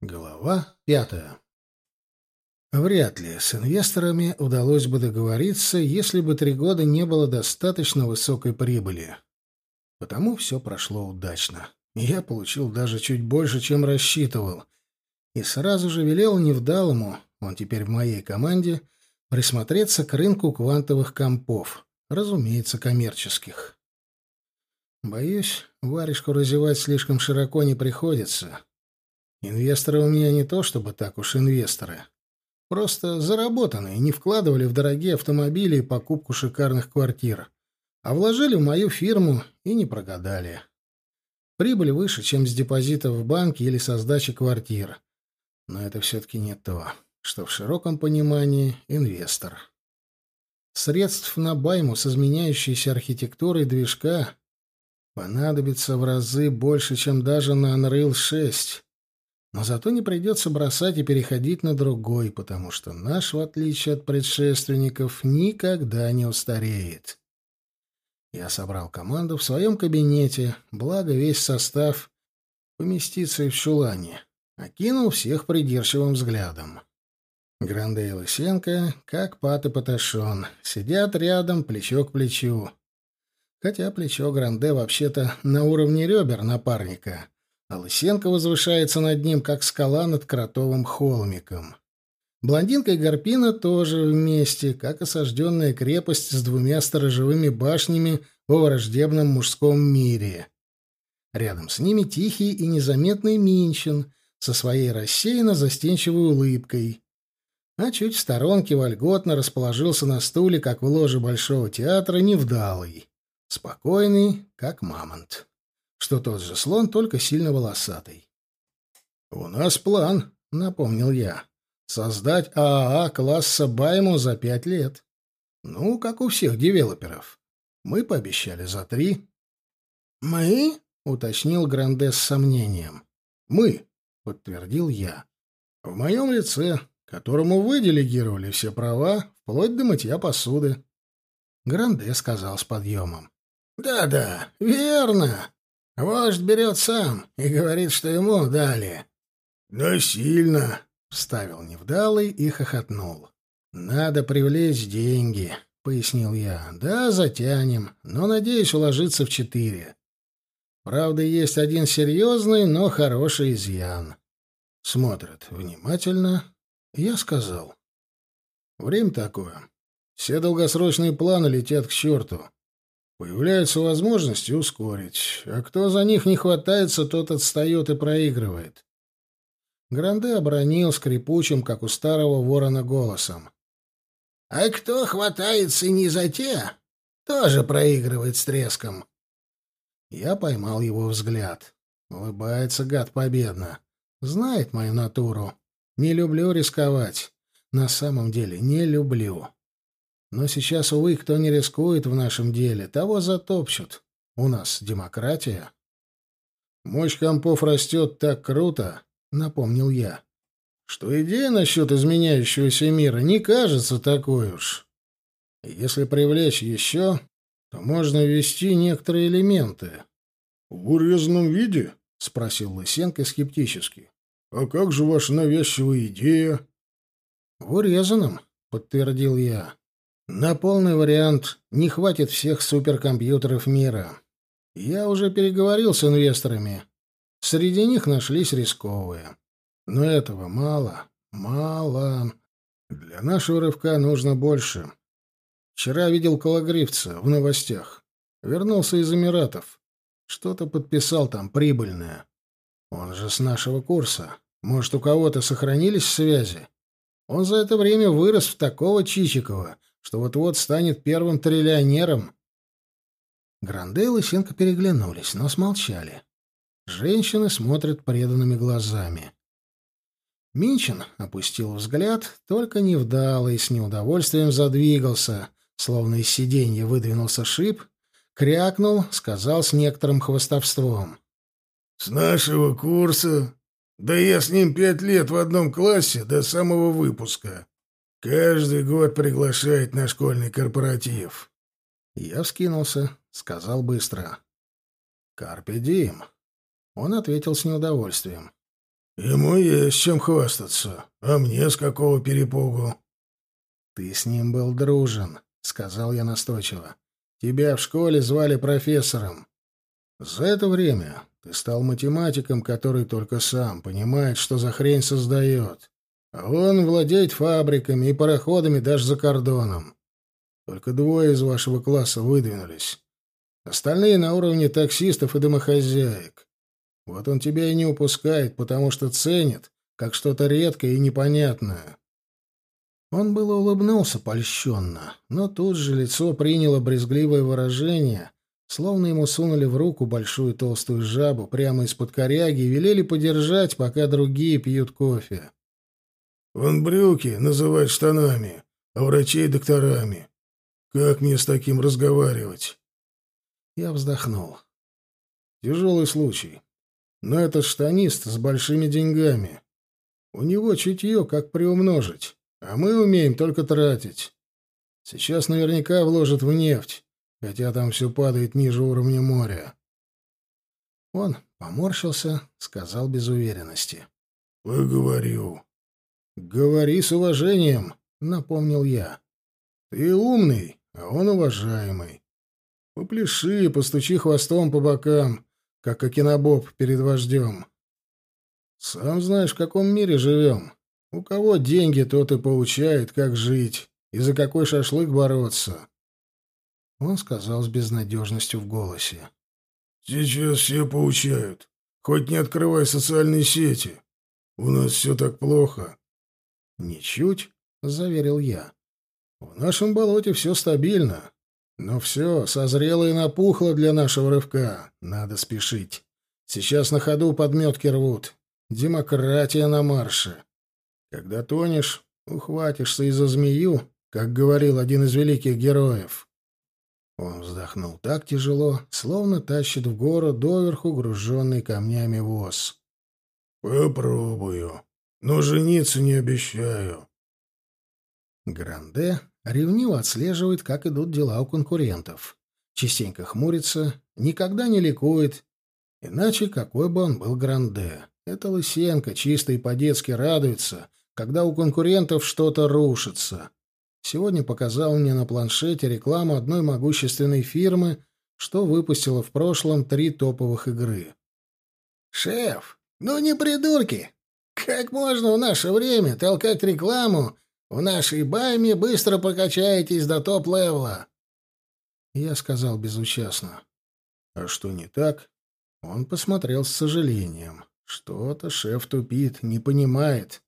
Глава пятая. Вряд ли с инвесторами удалось бы договориться, если бы три года не было достаточно высокой прибыли. Потому все прошло удачно. Я получил даже чуть больше, чем рассчитывал. И сразу же велел Невдалому, он теперь в моей команде, присмотреться к рынку квантовых компов, разумеется, коммерческих. Боюсь, варежку разевать слишком широко не приходится. Инвесторы у меня не то чтобы так уж инвесторы. Просто заработанные, не вкладывали в дорогие автомобили и покупку шикарных квартир, а вложили в мою фирму и не прогадали. Прибыль выше, чем с депозитов в банке или со сдачи квартир. Но это все-таки не то, что в широком понимании инвестор. Средств на байму с изменяющейся архитектурой движка понадобится в разы больше, чем даже на Unreal 6. Но зато не придется бросать и переходить на другой, потому что наш, в отличие от предшественников, никогда не устареет. Я собрал команду в своем кабинете, благо весь состав поместится и в чулане. Окинул всех придирчивым взглядом. Гранде и Лысенко, как пат и паташон, сидят рядом, плечо к плечу. Хотя плечо Гранде вообще-то на уровне ребер напарника, а Лысенко возвышается над ним, как скала над кротовым холмиком. Блондинка и Гарпина тоже вместе, как осажденная крепость с двумя сторожевыми башнями во враждебном мужском мире. Рядом с ними тихий и незаметный Минчин со своей рассеянно-застенчивой улыбкой. А чуть в сторонке вольготно расположился на стуле, как в ложе Большого театра, невдалый. Спокойный, как мамонт что тот же слон, только сильно волосатый. «У нас план», — напомнил я. «Создать ААА класса Байму за пять лет. Ну, как у всех девелоперов. Мы пообещали за три». «Мы?» — уточнил Гранде с сомнением. «Мы», — подтвердил я. «В моем лице, которому вы делегировали все права, вплоть до мытья посуды». Гранде сказал с подъемом. «Да-да, верно. Вождь берет сам и говорит, что ему дали. «Насильно», — вставил невдалый и хохотнул. «Надо привлечь деньги», — пояснил я. «Да, затянем, но, надеюсь, уложиться в четыре. Правда, есть один серьезный, но хороший изъян». Смотрят внимательно. Я сказал. «Время такое. Все долгосрочные планы летят к черту. Появляются возможности ускорить, а кто за них не хватается, тот отстает и проигрывает. Гранде обронил скрипучим, как у старого ворона, голосом. — А кто хватается не за те, тоже проигрывает с треском. Я поймал его взгляд. Улыбается гад победно. Знает мою натуру. Не люблю рисковать. На самом деле не люблю. Но сейчас, увы, кто не рискует в нашем деле, того затопчут. У нас демократия. Мощь компов растет так круто, — напомнил я, — что идея насчет изменяющегося мира не кажется такой уж. Если привлечь еще, то можно ввести некоторые элементы. — В урезанном виде? — спросил Лысенко скептически. — А как же ваша навязчивая идея? — В урезанном, — подтвердил я. На полный вариант не хватит всех суперкомпьютеров мира. Я уже переговорил с инвесторами. Среди них нашлись рисковые. Но этого мало. Мало. Для нашего рывка нужно больше. Вчера видел Кологривца в новостях. Вернулся из Эмиратов. Что-то подписал там прибыльное. Он же с нашего курса. Может, у кого-то сохранились связи? Он за это время вырос в такого Чичикова, что вот-вот станет первым триллионером. Гранде и Лысенко переглянулись, но смолчали. Женщины смотрят преданными глазами. Минчин опустил взгляд, только невдало с неудовольствием задвигался, словно из сиденья выдвинулся шип, крякнул, сказал с некоторым хвостовством. «С нашего курса? Да я с ним пять лет в одном классе до самого выпуска. Каждый год приглашает на школьный корпоратив. Я вскинулся, сказал быстро. «Карпе Дим». Он ответил с неудовольствием. Ему есть чем хвастаться, а мне с какого перепугу? Ты с ним был дружен, сказал я настойчиво. Тебя в школе звали профессором. За это время ты стал математиком, который только сам понимает, что за хрень создает. А он владеет фабриками и пароходами даже за кордоном. Только двое из вашего класса выдвинулись. Остальные на уровне таксистов и домохозяек. Вот он тебя и не упускает, потому что ценит, как что-то редкое и непонятное. Он было улыбнулся польщенно, но тут же лицо приняло брезгливое выражение, словно ему сунули в руку большую толстую жабу прямо из-под коряги и велели подержать, пока другие пьют кофе. «Он брюки называет штанами, а врачей — докторами. Как мне с таким разговаривать?» Я вздохнул. «Тяжелый случай. Но этот штанист с большими деньгами. У него чутье, как приумножить, а мы умеем только тратить. Сейчас наверняка вложат в нефть, хотя там все падает ниже уровня моря. Он поморщился, сказал без уверенности. — Поговорю. — Говори с уважением, — напомнил я. — Ты умный, а он уважаемый. Попляши, постучи хвостом по бокам, как Акинобоб перед вождем. Сам знаешь, в каком мире живем. У кого деньги, тот и получает, как жить и за какой шашлык бороться. Он сказал с безнадежностью в голосе. «Сейчас все получают. Хоть не открывай социальные сети. У нас все так плохо». «Ничуть», — заверил я. «В нашем болоте все стабильно. Ну все, созрело и напухло для нашего рывка. Надо спешить. Сейчас на ходу подметки рвут. Демократия на марше. Когда тонешь, ухватишься и за змею, как говорил один из великих героев. Он вздохнул так тяжело, словно тащит в гору доверху груженный камнями воз. «Попробую, но жениться не обещаю». Гранде Ревниво отслеживает, как идут дела у конкурентов. Частенько хмурится, никогда не ликует. Иначе какой бы он был гранде. Это Лысенко чисто и по-детски радуется, когда у конкурентов что-то рушится. Сегодня показал мне на планшете рекламу одной могущественной фирмы, что выпустила в прошлом три топовых игры. «Шеф, ну не придурки! Как можно в наше время толкать рекламу в нашей байме быстро прокачаетесь до топ-левела. Я сказал безучастно. А что не так? Он посмотрел с сожалением. Что-то шеф тупит, не понимает.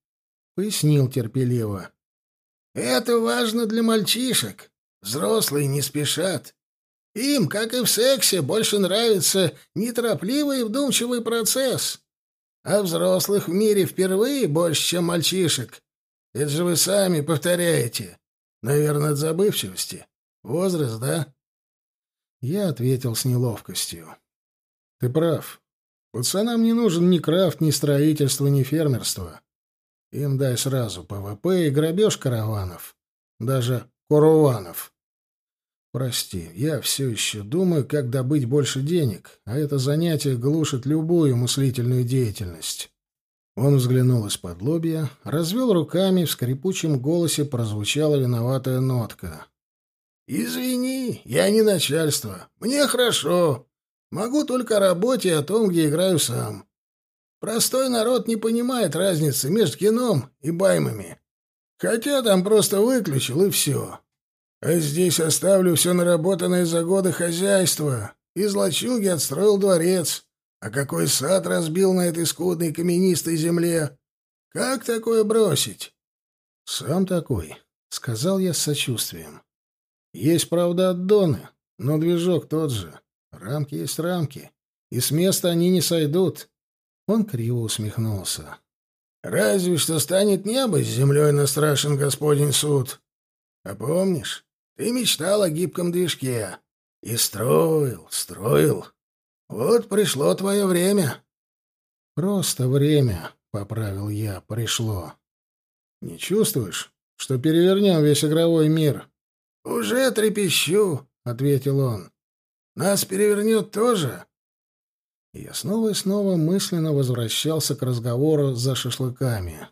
Пояснил терпеливо. Это важно для мальчишек. Взрослые не спешат. Им, как и в сексе, больше нравится неторопливый и вдумчивый процесс. А взрослых в мире впервые больше, чем мальчишек. Это же вы сами повторяете. Наверное, от забывчивости. Возраст, да? Я ответил с неловкостью. Ты прав. Пацанам не нужен ни крафт, ни строительство, ни фермерство. Им дай сразу ПВП и грабеж караванов. Даже караванов. Прости, я все еще думаю, как добыть больше денег, а это занятие глушит любую мыслительную деятельность. Он взглянул исподлобья, развел руками, в скрипучем голосе прозвучала виноватая нотка. «Извини, я не начальство. Мне хорошо. Могу только о работе и о том, где играю сам. Простой народ не понимает разницы между кином и баймами. Хотя там просто выключил, и все. А здесь оставлю все наработанное за годы хозяйства. Из лачуги отстроил дворец. А какой сад разбил на этой скудной каменистой земле? Как такое бросить? Сам такой, сказал я с сочувствием. Есть, правда, аддоны, но движок тот же. Рамки есть рамки, и с места они не сойдут. Он криво усмехнулся. Разве что станет небо с землей на страшен Господень суд. А помнишь, ты мечтал о гибком движке и строил, строил, вот пришло твое время. Просто время, поправил я, пришло. Не чувствуешь, что перевернем весь игровой мир? Уже трепещу, ответил он. Нас перевернет тоже. Я снова и снова мысленно возвращался к разговору за шашлыками.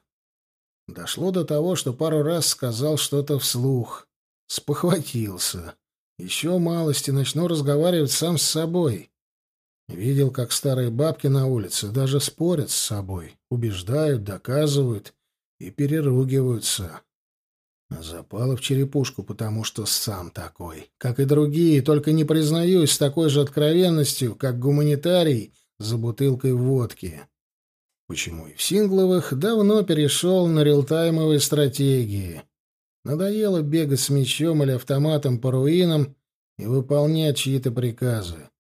Дошло до того, что пару раз сказал что-то вслух. Спохватился. Еще малости начну разговаривать сам с собой. Видел, как старые бабки на улице даже спорят с собой, убеждают, доказывают и переругиваются. Запало в черепушку, потому что сам такой, как и другие, только не признаюсь с такой же откровенностью, как гуманитарий за бутылкой водки. Почему и в сингловых давно перешел на рилтаймовые стратегии. Надоело бегать с мечом или автоматом по руинам и выполнять чьи-то приказы.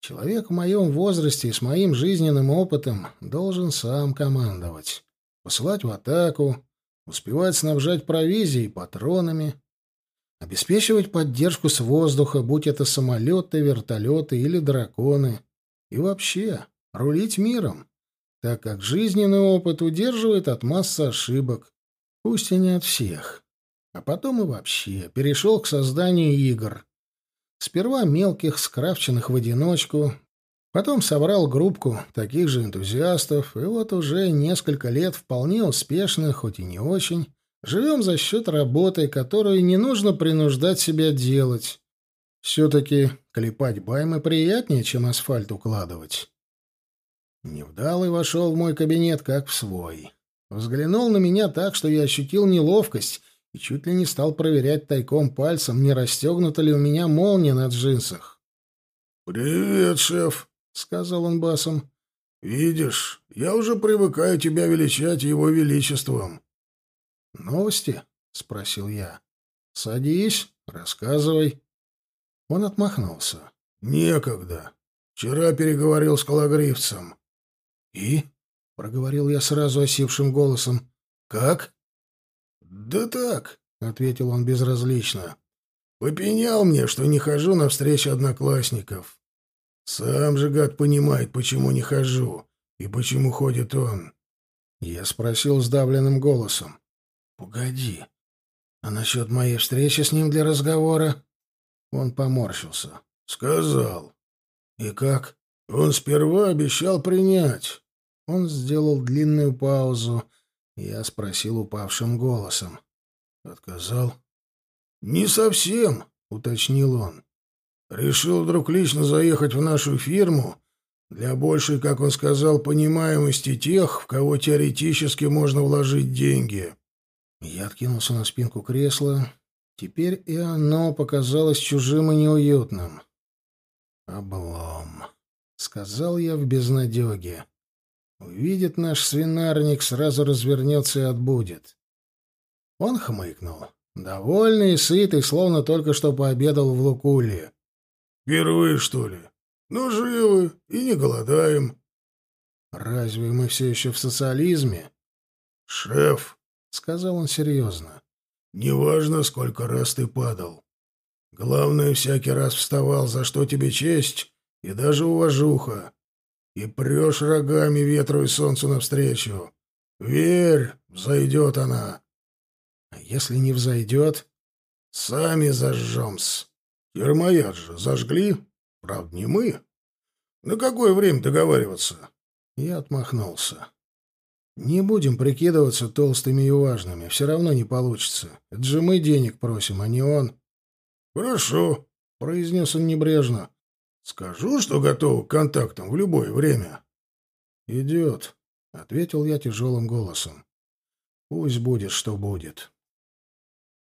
Человек в моем возрасте и с моим жизненным опытом должен сам командовать, посылать в атаку, успевать снабжать провизией и патронами, обеспечивать поддержку с воздуха, будь это самолеты, вертолеты или драконы, и вообще рулить миром так как жизненный опыт удерживает от массы ошибок, пусть и не от всех. А потом и вообще перешел к созданию игр. Сперва мелких, скрафченных в одиночку, потом собрал группку таких же энтузиастов, и вот уже несколько лет вполне успешно, хоть и не очень, живем за счет работы, которую не нужно принуждать себя делать. Все-таки клепать баймы приятнее, чем асфальт укладывать. Невдалый вошел в мой кабинет, как в свой. Взглянул на меня так, что я ощутил неловкость и чуть ли не стал проверять тайком пальцем, не расстегнута ли у меня молния на джинсах. «Привет, шеф», — сказал он басом. «Видишь, я уже привыкаю тебя величать его величеством». «Новости?» — спросил я. «Садись, рассказывай». Он отмахнулся. «Некогда. Вчера переговорил с Кологривцем. «И?» — проговорил я сразу осипшим голосом. «Как?» «Да так», — ответил он безразлично. «Попенял мне, что не хожу на встречи одноклассников. Сам же гад понимает, почему не хожу и почему ходит он». Я спросил сдавленным голосом. «Погоди, а насчет моей встречи с ним для разговора?» Он поморщился. «Сказал». «И как?» «Он сперва обещал принять». Он сделал длинную паузу. Я спросил упавшим голосом. «Отказал?» «Не совсем», — уточнил он. «Решил вдруг лично заехать в нашу фирму для большей, как он сказал, понимаемости тех, в кого теоретически можно вложить деньги». Я откинулся на спинку кресла. Теперь и оно показалось чужим и неуютным. «Облом», — сказал я в безнадеге. Увидит наш свинарник, сразу развернется и отбудет. Он хмыкнул. Довольный и сытый, словно только что пообедал в Лукуле. «Впервые, что ли? Ну, живы и не голодаем». «Разве мы все еще в социализме?» «Шеф», — сказал он серьезно, — «неважно, сколько раз ты падал. Главное, всякий раз вставал, за что тебе честь и даже уважуха и прешь рогами ветру и солнцу навстречу. Верь, взойдет она. А если не взойдет, сами зажжем-с. Термояд же зажгли, правда, не мы. На какое время договариваться? Я отмахнулся. Не будем прикидываться толстыми и важными, все равно не получится. Это же мы денег просим, а не он. Хорошо, произнес он небрежно. Скажу, что готов к контактам в любое время. Идет, ответил я тяжелым голосом. Пусть будет, что будет.